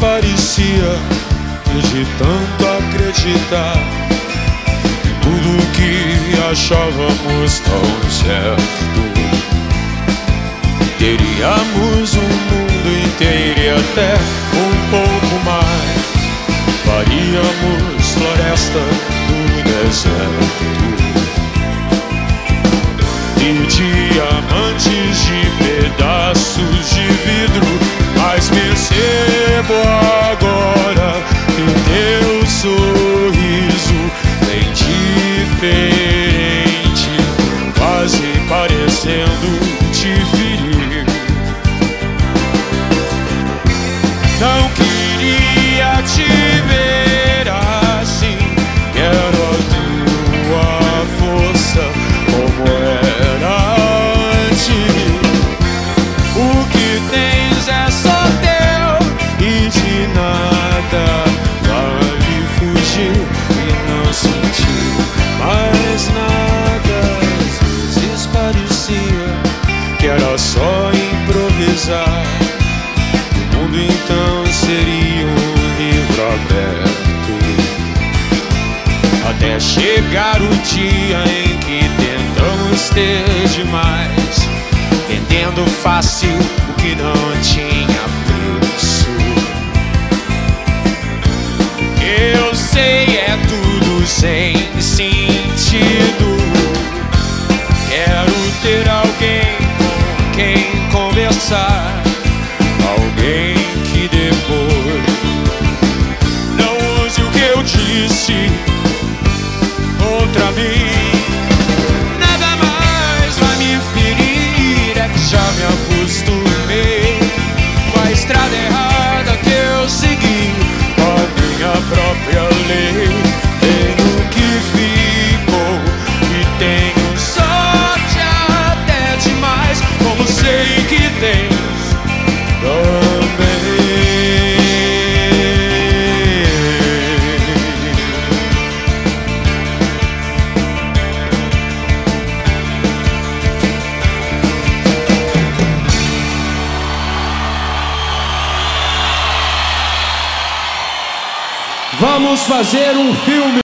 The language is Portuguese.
parecia de tanto acreditar tudo que achávamos tão certo, teríamos um mundo inteiro e até um pouco mais. Faríamos floresta no deserto parecendo te ferir. Não queria te chegar o dia em que tentamos ter demais, vendendo fácil o que não tinha preço. Eu sei, é tudo sem sentido. Quero ter alguém com quem conversar, alguém que depois Vamos fazer um filme.